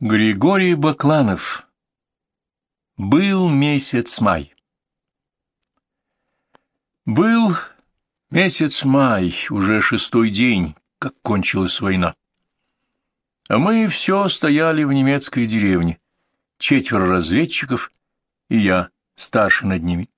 Григорий Бакланов Был месяц май Был месяц май, уже шестой день, как кончилась война. А мы все стояли в немецкой деревне, четверо разведчиков и я, старший над ними.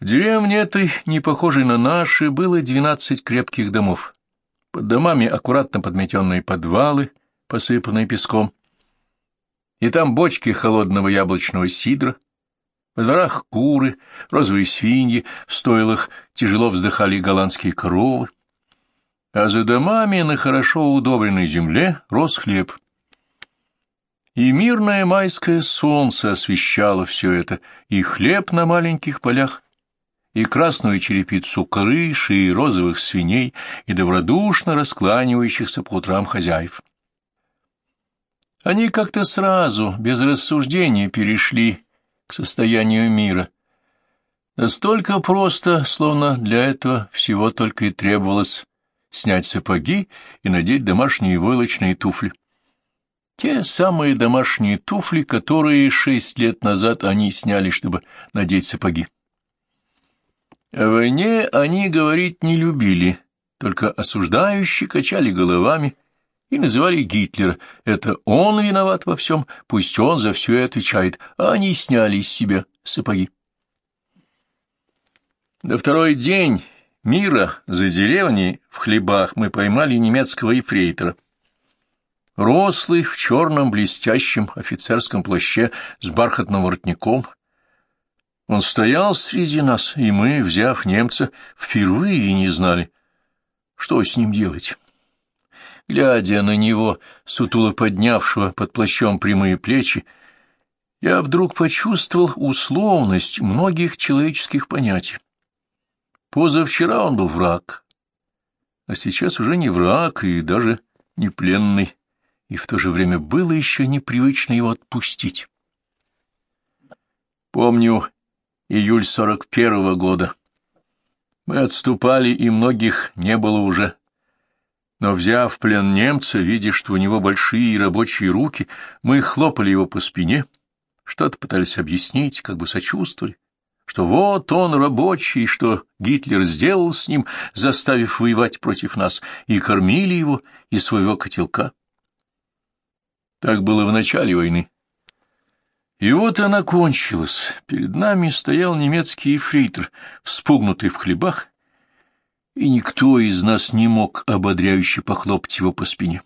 В деревне этой, не похожей на наши, было двенадцать крепких домов. Под домами аккуратно подметенные подвалы — посыпанные песком, и там бочки холодного яблочного сидра, в дворах куры, розовые свиньи, в стойлах тяжело вздыхали голландские коровы, а за домами на хорошо удобренной земле рос хлеб. И мирное майское солнце освещало все это, и хлеб на маленьких полях, и красную черепицу крыши, и розовых свиней, и добродушно раскланивающихся по утрам хозяев. Они как-то сразу, без рассуждений, перешли к состоянию мира. Настолько просто, словно для этого всего только и требовалось снять сапоги и надеть домашние войлочные туфли. Те самые домашние туфли, которые шесть лет назад они сняли, чтобы надеть сапоги. О войне они говорить не любили, только осуждающие качали головами и называли Гитлера. Это он виноват во всем, пусть он за все и отвечает, а они сняли из себя сапоги. На второй день мира за деревней в хлебах мы поймали немецкого ефрейтора. Рослый в черном блестящем офицерском плаще с бархатным воротником. Он стоял среди нас, и мы, взяв немца, впервые не знали, что с ним делать. Глядя на него, сутуло поднявшего под плащом прямые плечи, я вдруг почувствовал условность многих человеческих понятий. Позавчера он был враг, а сейчас уже не враг и даже не пленный, и в то же время было еще непривычно его отпустить. Помню июль сорок первого года. Мы отступали, и многих не было уже. Но, взяв плен немца, видя, что у него большие рабочие руки, мы хлопали его по спине, что-то пытались объяснить, как бы сочувствовали, что вот он рабочий, что Гитлер сделал с ним, заставив воевать против нас, и кормили его из своего котелка. Так было в начале войны. И вот она кончилась. Перед нами стоял немецкий эфрейтор, вспугнутый в хлебах, и никто из нас не мог ободряюще похлопать его по спине.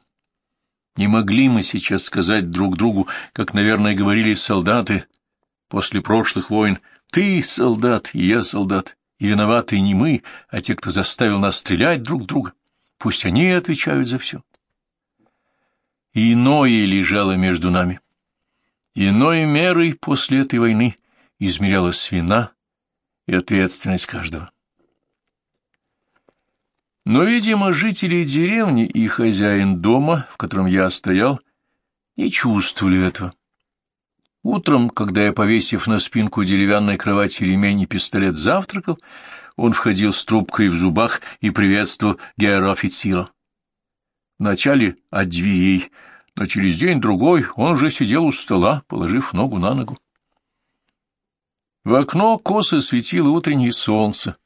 Не могли мы сейчас сказать друг другу, как, наверное, говорили солдаты после прошлых войн, «Ты солдат, и я солдат, и виноваты не мы, а те, кто заставил нас стрелять друг друга. Пусть они отвечают за все». Иное лежало между нами. Иной мерой после этой войны измерялась вина и ответственность каждого. Но, видимо, жители деревни и хозяин дома, в котором я стоял, не чувствовали этого. Утром, когда я, повесив на спинку деревянной кровати ремень и пистолет, завтракал, он входил с трубкой в зубах и приветствовал герофицира. Вначале от дверей, но через день-другой он уже сидел у стола, положив ногу на ногу. В окно косо светило утреннее солнце.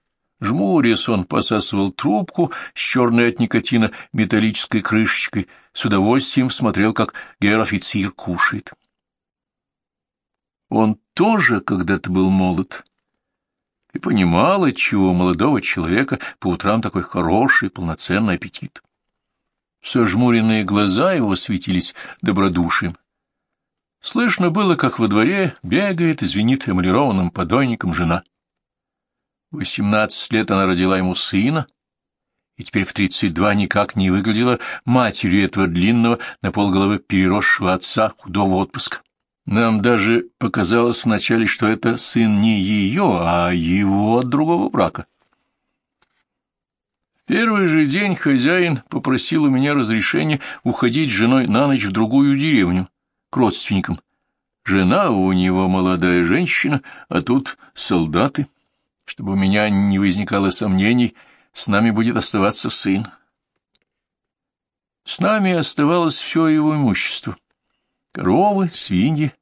Жмурясь, он посасывал трубку с черной от никотина металлической крышечкой, с удовольствием смотрел, как гер-офицер кушает. Он тоже когда-то был молод и понимал, отчего молодого человека по утрам такой хороший, полноценный аппетит. Сожмуренные глаза его светились добродушием. Слышно было, как во дворе бегает и звенит эмалированным подойником жена. Восемнадцать лет она родила ему сына, и теперь в тридцать два никак не выглядела матерью этого длинного на полголовы переросшего отца худого отпуска. Нам даже показалось вначале, что это сын не ее, а его от другого брака. Первый же день хозяин попросил у меня разрешения уходить с женой на ночь в другую деревню, к родственникам. Жена у него молодая женщина, а тут солдаты. Чтобы у меня не возникало сомнений, с нами будет оставаться сын. С нами оставалось все его имущество. Коровы, свиньи.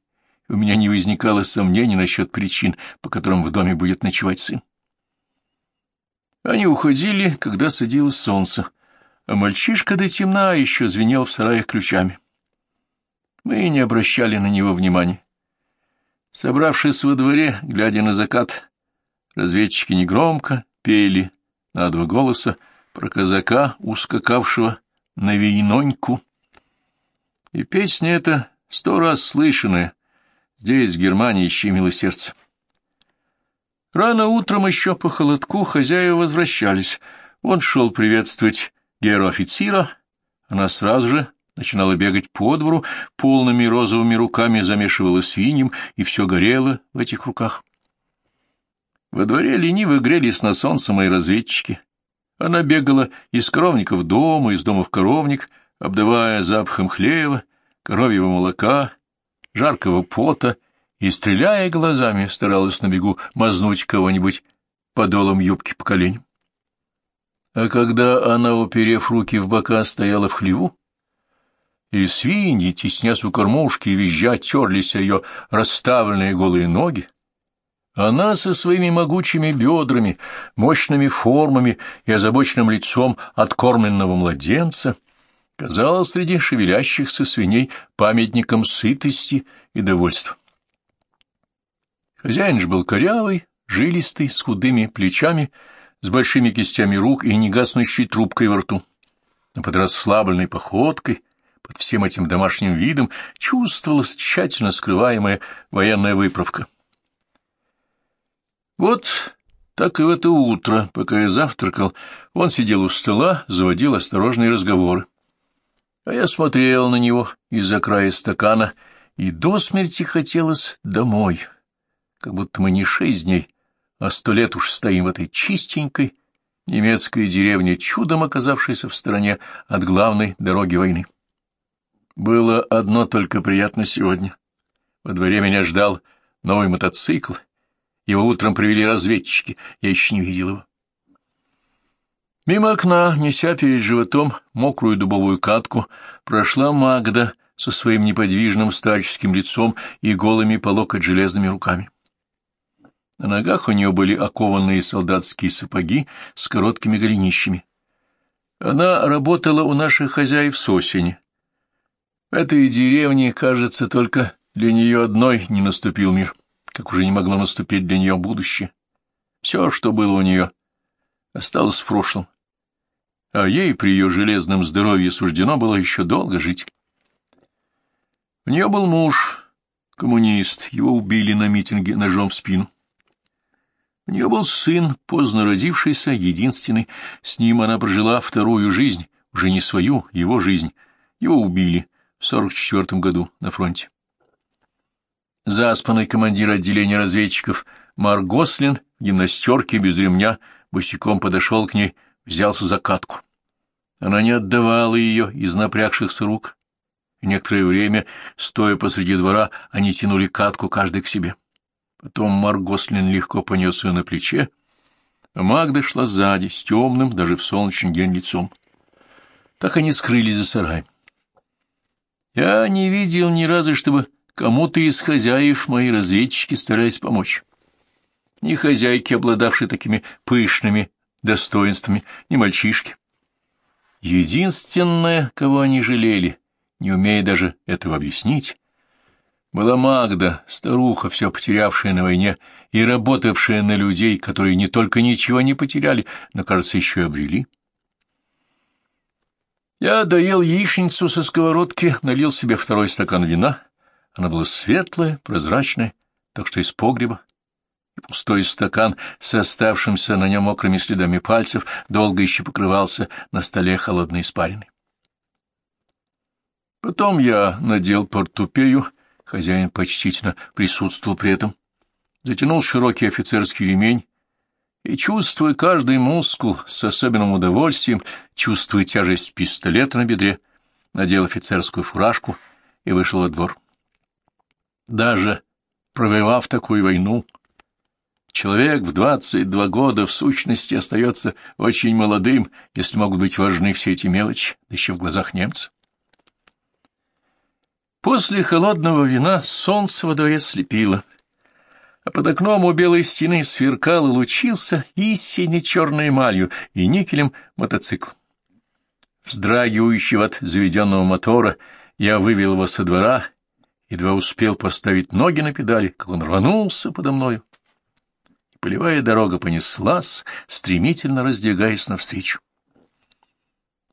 У меня не возникало сомнений насчет причин, по которым в доме будет ночевать сын. Они уходили, когда садилось солнце, а мальчишка до темна еще звенел в сараях ключами. Мы не обращали на него внимания. Собравшись во дворе, глядя на закат, разведчики негромко пели на два голоса про казака, ускакавшего на вейноньку. И песня эта сто раз слышанная, здесь, в Германии, щемило сердце. Рано утром еще по холодку хозяева возвращались. Он шел приветствовать геру-офицера, она сразу же начинала бегать по двору, полными розовыми руками замешивала свиньем, и все горело в этих руках. Во дворе лениво грелись на солнце мои разведчики. Она бегала из коровника в дом, из дома в коровник, обдавая запахом хлева, коровьего молока, жаркого пота, и, стреляя глазами, старалась на бегу мазнуть кого-нибудь подолом юбки по коленям. А когда она, уперев руки в бока, стояла в хлеву, и свиньи, теснясь у кормушки визжа, терлись ее расставленные голые ноги, она со своими могучими бедрами, мощными формами и озабоченным лицом откормленного младенца казалась среди шевелящихся свиней памятником сытости и довольства. Хозяин же был корявый, жилистый, с худыми плечами, с большими кистями рук и негаснущей трубкой во рту. Но под расслабленной походкой, под всем этим домашним видом, чувствовалась тщательно скрываемая военная выправка. Вот так и в это утро, пока я завтракал, он сидел у стола, заводил осторожные разговоры. А я смотрел на него из-за края стакана, и до смерти хотелось домой, как будто мы не шесть дней, а сто лет уж стоим в этой чистенькой немецкой деревне, чудом оказавшейся в стороне от главной дороги войны. Было одно только приятно сегодня. Во дворе меня ждал новый мотоцикл, его утром привели разведчики, я еще не видел его. Мимо окна, неся перед животом мокрую дубовую катку, прошла Магда со своим неподвижным старческим лицом и голыми по локоть железными руками. На ногах у нее были окованные солдатские сапоги с короткими голенищами. Она работала у наших хозяев с осени. В этой деревне, кажется, только для нее одной не наступил мир как уже не могло наступить для нее будущее. Все, что было у нее, осталось в прошлом, а ей при ее железном здоровье суждено было еще долго жить. У нее был муж, коммунист, его убили на митинге ножом в спину. У нее был сын, поздно родившийся, единственный, с ним она прожила вторую жизнь, уже не свою, его жизнь. Его убили в сорок четвертом году на фронте. Заспанный командир отделения разведчиков Марк Гослин в гимнастерке без ремня босиком подошел к ней, взялся за катку. Она не отдавала ее из напрягшихся рук. И некоторое время, стоя посреди двора, они тянули катку каждый к себе. Потом Марк Гослин легко понес ее на плече, а Магда шла сзади, с темным, даже в солнечный день лицом. Так они скрылись за сараем. Я не видел ни разу, чтобы Кому-то из хозяев мои разведчики старались помочь. Ни хозяйки, обладавшие такими пышными достоинствами, ни мальчишки. Единственное, кого они жалели, не умея даже этого объяснить, была Магда, старуха, все потерявшая на войне и работавшая на людей, которые не только ничего не потеряли, но, кажется, еще и обрели. Я доел яичницу со сковородки, налил себе второй стакан вина она была светлая, прозрачная, так что из погреба, и пустой стакан с оставшимся на нем мокрыми следами пальцев долго еще покрывался на столе холодной испариной. Потом я надел портупею, хозяин почтительно присутствовал при этом, затянул широкий офицерский ремень и, чувствуя каждый мускул с особенным удовольствием, чувствуя тяжесть пистолета на бедре, надел офицерскую фуражку и вышел во двор. Даже провоевав такую войну, человек в двадцать два года в сущности остается очень молодым, если могут быть важны все эти мелочи, да еще в глазах немца. После холодного вина солнце во дворе слепило, а под окном у белой стены сверкал и лучился и сине-черной эмалью, и никелем мотоцикл. Вздрагивающий от заведенного мотора, я вывел его со двора, едва успел поставить ноги на педали, как он рванулся подо мною. Полевая дорога понеслась, стремительно раздвигаясь навстречу.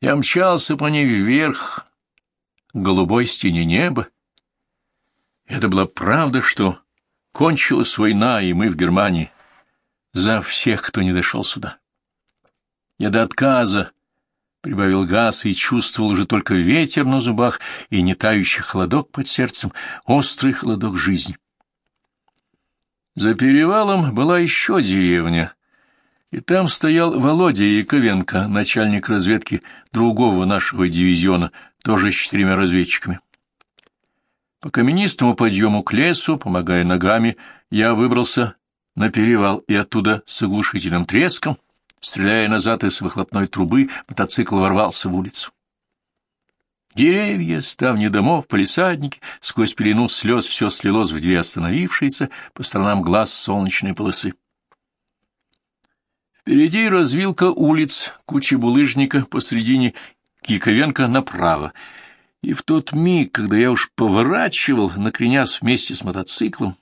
Я мчался по ней вверх, к голубой стене неба. Это была правда, что кончилась война, и мы в Германии. За всех, кто не дошел сюда. Я до отказа прибавил газ и чувствовал уже только ветер на зубах и не тающий холодок под сердцем, острый холодок жизни. За перевалом была еще деревня, и там стоял Володя Яковенко, начальник разведки другого нашего дивизиона, тоже с четырьмя разведчиками. По каменистому подъему к лесу, помогая ногами, я выбрался на перевал и оттуда с оглушительным треском, стреляя назад из выхлопной трубы, мотоцикл ворвался в улицу. Деревья, ставни домов, полисадники, сквозь пелену слез все слилось в две остановившиеся по сторонам глаз солнечной полосы. Впереди развилка улиц, куча булыжника, посредине Киковенко направо. И в тот миг, когда я уж поворачивал, накренясь вместе с мотоциклом,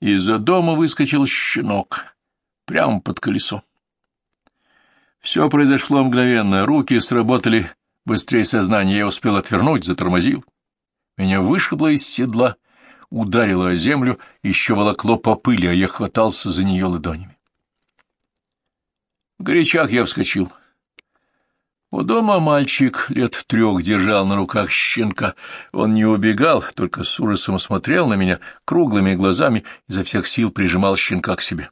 из-за дома выскочил щенок прямо под колесо. Все произошло мгновенно, руки сработали быстрее сознания, я успел отвернуть, затормозил. Меня вышибло из седла, ударило о землю, еще волокло по пыли, а я хватался за нее ладонями. В горячах я вскочил. У дома мальчик лет трех держал на руках щенка. Он не убегал, только с ужасом смотрел на меня круглыми глазами, изо всех сил прижимал щенка к себе.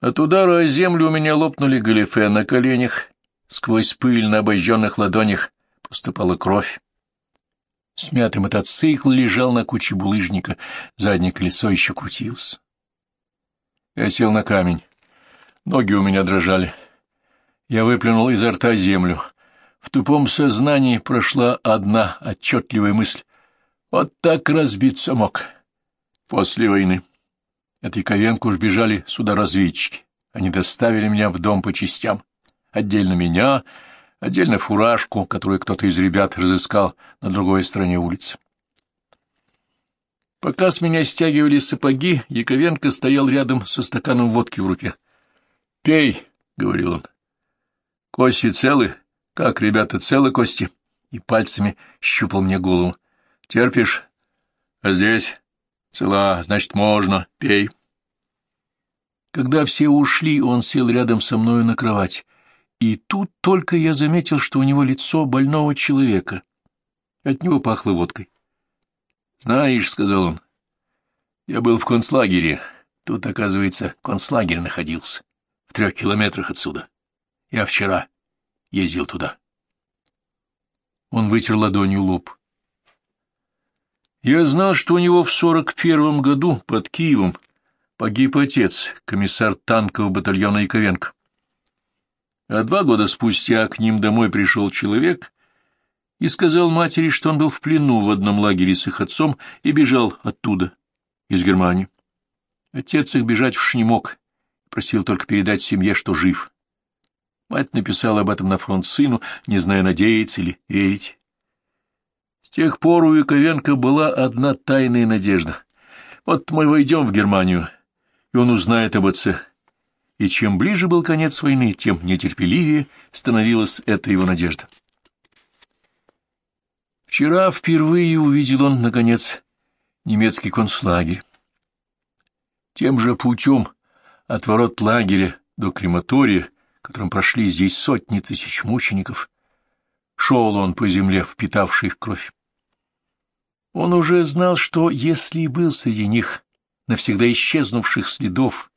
От удара о землю у меня лопнули галифе на коленях, сквозь пыль на обожженных ладонях поступала кровь. Смятый мотоцикл лежал на куче булыжника, заднее колесо еще крутилось. Я сел на камень. Ноги у меня дрожали. Я выплюнул изо рта землю. В тупом сознании прошла одна отчетливая мысль. Вот так разбиться мог. После войны. От Яковенко уж бежали сюда разведчики. Они доставили меня в дом по частям. Отдельно меня, отдельно фуражку, которую кто-то из ребят разыскал на другой стороне улицы. Пока с меня стягивали сапоги, Яковенко стоял рядом со стаканом водки в руке. — Пей, — говорил он. — Кости целы? Как, ребята, целы кости? И пальцами щупал мне голову. — Терпишь? А здесь? Цела, значит, можно. Пей. Когда все ушли, он сел рядом со мною на кровать. И тут только я заметил, что у него лицо больного человека. От него пахло водкой. — Знаешь, — сказал он, — я был в концлагере. Тут, оказывается, концлагерь находился. В трех километрах отсюда. Я вчера ездил туда. Он вытер ладонью лоб. Я знал, что у него в сорок первом году под Киевом погиб отец, комиссар танкового батальона Яковенко. А два года спустя к ним домой пришел человек, и сказал матери, что он был в плену в одном лагере с их отцом и бежал оттуда, из Германии. Отец их бежать уж не мог, просил только передать семье, что жив. Мать написала об этом на фронт сыну, не зная, надеяться или верить. С тех пор у Яковенко была одна тайная надежда. Вот мы войдем в Германию, и он узнает об отце. И чем ближе был конец войны, тем нетерпеливее становилась эта его надежда. Вчера впервые увидел он, наконец, немецкий концлагерь. Тем же путем от ворот лагеря до крематория, которым прошли здесь сотни тысяч мучеников, шел он по земле, впитавший в кровь. Он уже знал, что если и был среди них навсегда исчезнувших следов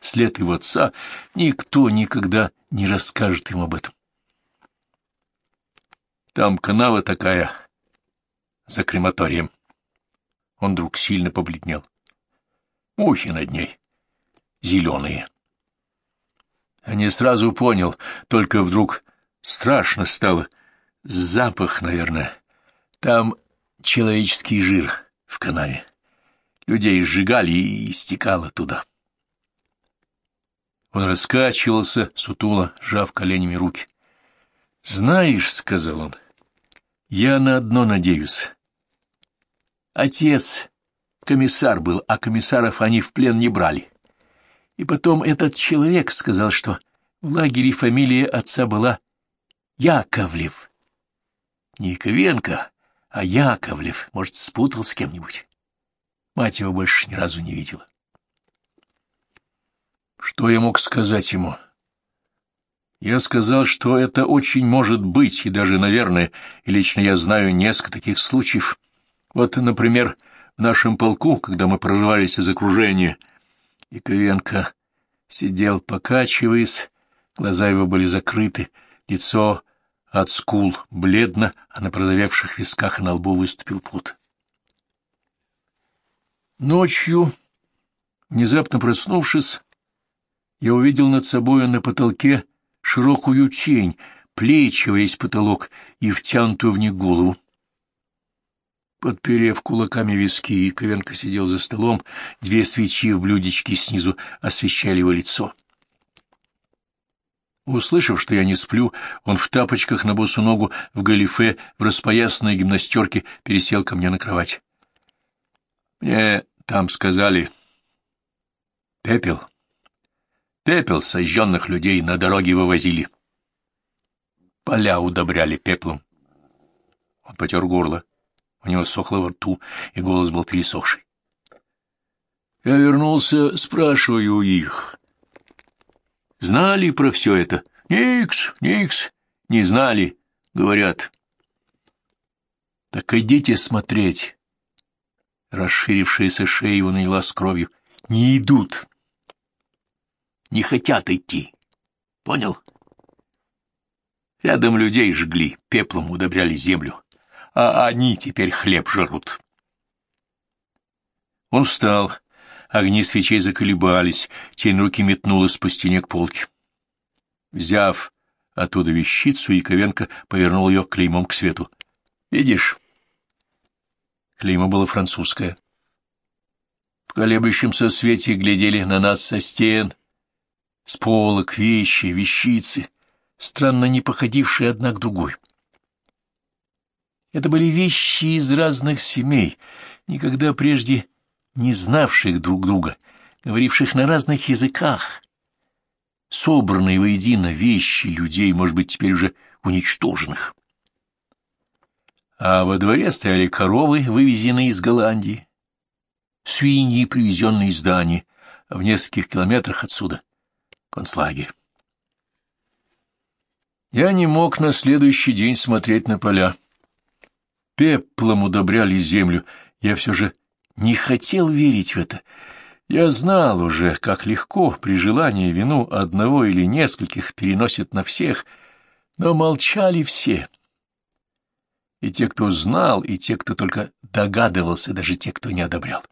след его отца, никто никогда не расскажет им об этом. Там канава такая, за крематорием. Он вдруг сильно побледнел. Мухи над ней. Зеленые. А сразу понял, только вдруг страшно стало. Запах, наверное. Там человеческий жир в канаве. Людей сжигали и истекало туда. Он раскачивался, сутуло, сжав коленями руки. «Знаешь, — сказал он, — я на одно надеюсь. Отец комиссар был, а комиссаров они в плен не брали. И потом этот человек сказал, что в лагере фамилия отца была Яковлев. Не Яковенко, а Яковлев. Может, спутал с кем-нибудь. Мать его больше ни разу не видела. Что я мог сказать ему? Я сказал, что это очень может быть, и даже, наверное, и лично я знаю несколько таких случаев. Вот, например, в нашем полку, когда мы прорывались из окружения, и сидел, покачиваясь, глаза его были закрыты, лицо от скул бледно, а на продавевших висках и на лбу выступил пот. Ночью, внезапно проснувшись, я увидел над собою на потолке широкую тень, плечи весь потолок и втянутую в них голову. Подперев кулаками виски, Ковенко сидел за столом, две свечи в блюдечке снизу освещали его лицо. Услышав, что я не сплю, он в тапочках на босу ногу, в галифе, в распоясанной гимнастерке пересел ко мне на кровать. Мне там сказали... Пепел. Пепел сожженных людей на дороге вывозили. Поля удобряли пеплом. Он потер горло. У него сохло во рту, и голос был пересохший. Я вернулся, спрашиваю их. Знали про все это? Никс, никс, не знали, говорят. Так идите смотреть. Расширившаяся шея его налилась кровью. Не идут. Не хотят идти. Понял? Рядом людей жгли, пеплом удобряли землю а они теперь хлеб жрут. Он встал, огни свечей заколебались, тень руки метнулась по стене к полке. Взяв оттуда вещицу, Яковенко повернул ее клеймом к свету. — Видишь? Клеймо было французское. В колеблющемся свете глядели на нас со стен, с полок, вещи, вещицы, странно не походившие одна к другой. Это были вещи из разных семей, никогда прежде не знавших друг друга, говоривших на разных языках. Собранные воедино вещи людей, может быть, теперь уже уничтоженных. А во дворе стояли коровы, вывезенные из Голландии, свиньи, привезенные из Дании, в нескольких километрах отсюда — концлагерь. Я не мог на следующий день смотреть на поля пеплом удобряли землю. Я все же не хотел верить в это. Я знал уже, как легко при желании вину одного или нескольких переносит на всех, но молчали все. И те, кто знал, и те, кто только догадывался, даже те, кто не одобрял.